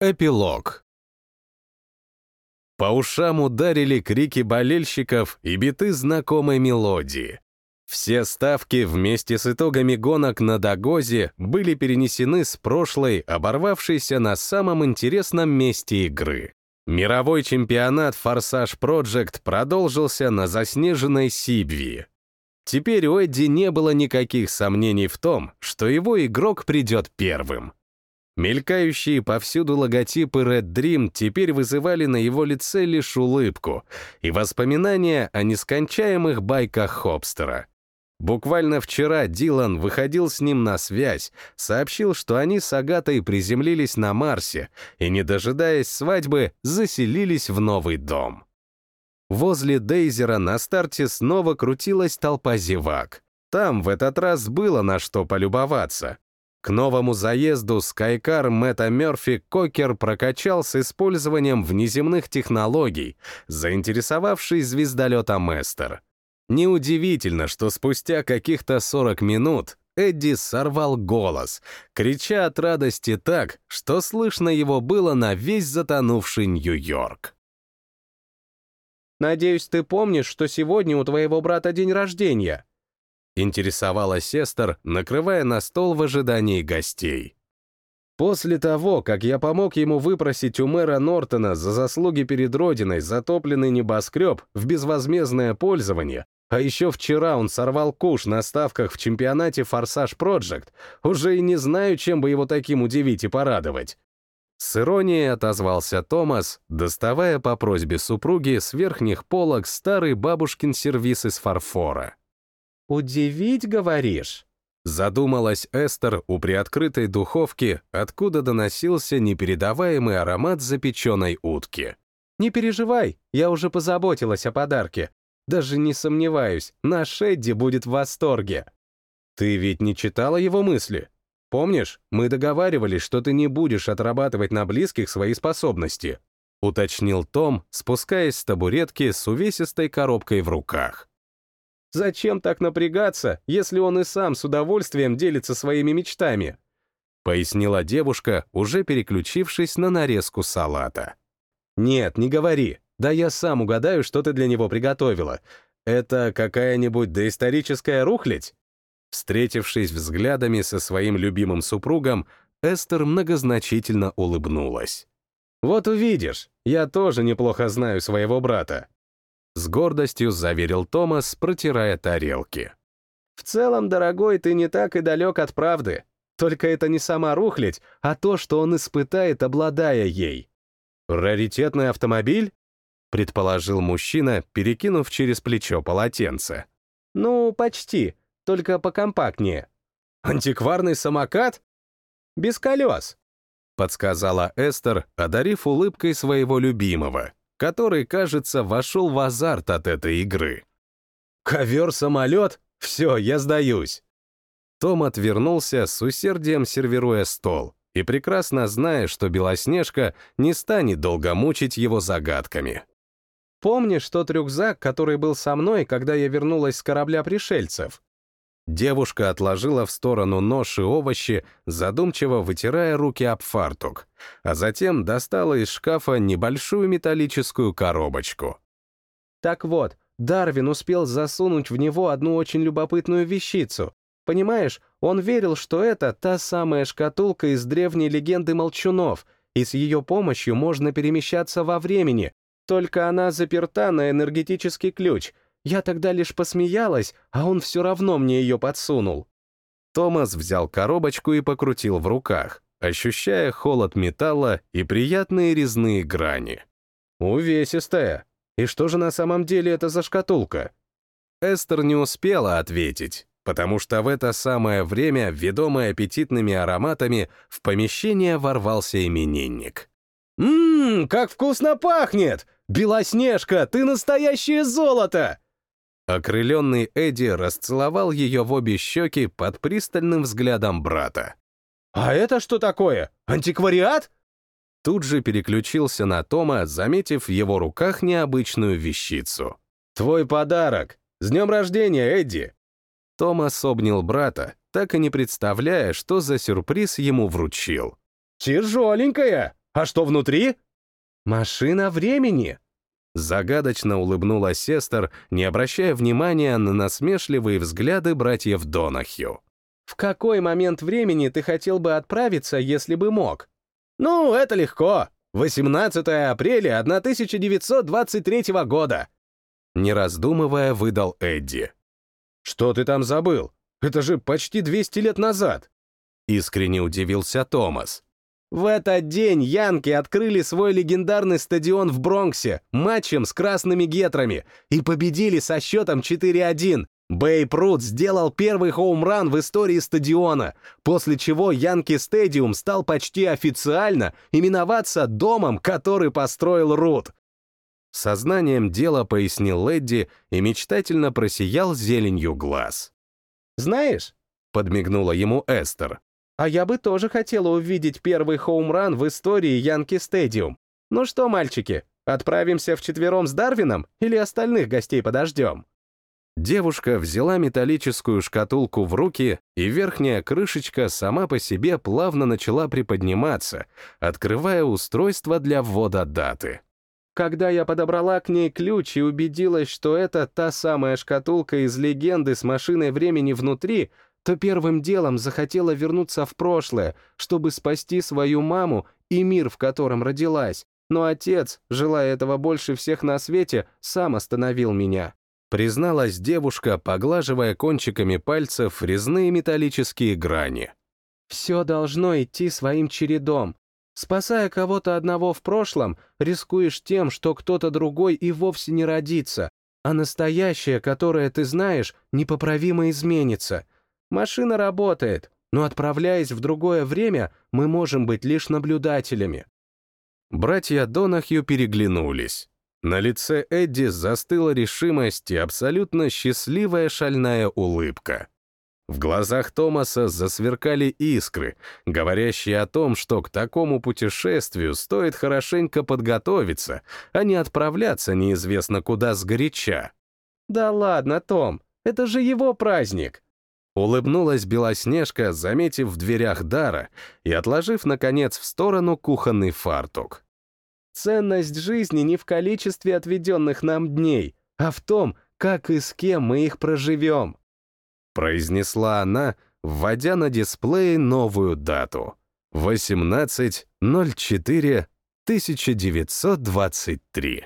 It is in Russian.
Эпилог. По ушам ударили крики болельщиков и биты знакомой мелодии. Все ставки вместе с итогами гонок на Дагозе были перенесены с прошлой, оборвавшейся на самом интересном месте игры. Мировой чемпионат Форсаж Project продолжился на заснеженной Сибви. Теперь у Эдди не было никаких сомнений в том, что его игрок придет первым. Мелькающие повсюду логотипы Red Dream теперь вызывали на его лице лишь улыбку и воспоминания о нескончаемых байках Хопстера. Буквально вчера Дилан выходил с ним на связь, сообщил, что они с Агатой приземлились на Марсе и, не дожидаясь свадьбы, заселились в новый дом. Возле Дейзера на старте снова крутилась толпа зевак. Там в этот раз было на что полюбоваться. К новому заезду Скайкар Мэтта Мёрфи Кокер прокачал с использованием внеземных технологий, заинтересовавший звездолета Местер. Неудивительно, что спустя каких-то 40 минут Эдди сорвал голос, крича от радости так, что слышно его было на весь затонувший Нью-Йорк. «Надеюсь, ты помнишь, что сегодня у твоего брата день рождения?» Интересовалась Эстер, накрывая на стол в ожидании гостей. После того, как я помог ему выпросить у мэра Нортона за заслуги перед Родиной затопленный небоскреб в безвозмездное пользование, а еще вчера он сорвал куш на ставках в чемпионате «Форсаж Project, уже и не знаю, чем бы его таким удивить и порадовать. С иронией отозвался Томас, доставая по просьбе супруги с верхних полок старый бабушкин сервиз из фарфора. «Удивить, говоришь?» Задумалась Эстер у приоткрытой духовки, откуда доносился непередаваемый аромат запеченной утки. «Не переживай, я уже позаботилась о подарке. Даже не сомневаюсь, наш Эдди будет в восторге». «Ты ведь не читала его мысли? Помнишь, мы договаривались, что ты не будешь отрабатывать на близких свои способности?» — уточнил Том, спускаясь с табуретки с увесистой коробкой в руках. Зачем так напрягаться, если он и сам с удовольствием делится своими мечтами? Пояснила девушка, уже переключившись на нарезку салата. Нет, не говори. Да я сам угадаю, что ты для него приготовила. Это какая-нибудь доисторическая рухлядь? Встретившись взглядами со своим любимым супругом, Эстер многозначительно улыбнулась. «Вот увидишь, я тоже неплохо знаю своего брата. С гордостью заверил Томас, протирая тарелки. «В целом, дорогой, ты не так и далек от правды. Только это не сама рухлядь, а то, что он испытает, обладая ей». «Раритетный автомобиль?» — предположил мужчина, перекинув через плечо полотенце. «Ну, почти, только покомпактнее». «Антикварный самокат?» «Без колес», — подсказала Эстер, одарив улыбкой своего любимого который, кажется, вошел в азарт от этой игры. «Ковер-самолет? Все, я сдаюсь!» Том отвернулся, с усердием сервируя стол, и прекрасно зная, что Белоснежка не станет долго мучить его загадками. «Помнишь тот рюкзак, который был со мной, когда я вернулась с корабля пришельцев?» Девушка отложила в сторону нож и овощи, задумчиво вытирая руки об фартук, а затем достала из шкафа небольшую металлическую коробочку. Так вот, Дарвин успел засунуть в него одну очень любопытную вещицу. Понимаешь, он верил, что это та самая шкатулка из древней легенды молчунов, и с ее помощью можно перемещаться во времени, только она заперта на энергетический ключ — я тогда лишь посмеялась, а он все равно мне ее подсунул. Томас взял коробочку и покрутил в руках, ощущая холод металла и приятные резные грани. «Увесистая. И что же на самом деле это за шкатулка?» Эстер не успела ответить, потому что в это самое время, ведомый аппетитными ароматами, в помещение ворвался именинник. «Ммм, как вкусно пахнет! Белоснежка, ты настоящее золото!» Окрыленный Эдди расцеловал ее в обе щеки под пристальным взглядом брата. «А это что такое? Антиквариат?» Тут же переключился на Тома, заметив в его руках необычную вещицу. «Твой подарок! С днем рождения, Эдди!» Томас обнял брата, так и не представляя, что за сюрприз ему вручил. «Тяжеленькая! А что внутри? Машина времени. Загадочно улыбнулась сестер, не обращая внимания на насмешливые взгляды братьев Донахью. «В какой момент времени ты хотел бы отправиться, если бы мог?» «Ну, это легко. 18 апреля 1923 года!» Не раздумывая, выдал Эдди. «Что ты там забыл? Это же почти 200 лет назад!» Искренне удивился Томас. В этот день Янки открыли свой легендарный стадион в Бронксе матчем с красными гетрами и победили со счетом 4-1. Бейп Рут сделал первый хоумран в истории стадиона, после чего Янки Стадиум стал почти официально именоваться домом, который построил Рут. Сознанием дела пояснил Лэдди и мечтательно просиял зеленью глаз. «Знаешь», — подмигнула ему Эстер, «а я бы тоже хотела увидеть первый хоумран в истории Янки Стадиум. Ну что, мальчики, отправимся вчетвером с Дарвином или остальных гостей подождем?» Девушка взяла металлическую шкатулку в руки, и верхняя крышечка сама по себе плавно начала приподниматься, открывая устройство для ввода даты. Когда я подобрала к ней ключ и убедилась, что это та самая шкатулка из легенды с машиной времени внутри, то первым делом захотела вернуться в прошлое, чтобы спасти свою маму и мир, в котором родилась. Но отец, желая этого больше всех на свете, сам остановил меня призналась девушка, поглаживая кончиками пальцев резные металлические грани. «Все должно идти своим чередом. Спасая кого-то одного в прошлом, рискуешь тем, что кто-то другой и вовсе не родится, а настоящее, которое ты знаешь, непоправимо изменится. Машина работает, но отправляясь в другое время, мы можем быть лишь наблюдателями». Братья Донахью переглянулись. На лице Эдди застыла решимость и абсолютно счастливая шальная улыбка. В глазах Томаса засверкали искры, говорящие о том, что к такому путешествию стоит хорошенько подготовиться, а не отправляться неизвестно куда сгоряча. «Да ладно, Том, это же его праздник!» Улыбнулась Белоснежка, заметив в дверях Дара и отложив, наконец, в сторону кухонный фартук. Ценность жизни не в количестве отведенных нам дней, а в том, как и с кем мы их проживем. Произнесла она, вводя на дисплее новую дату. 18.04.1923.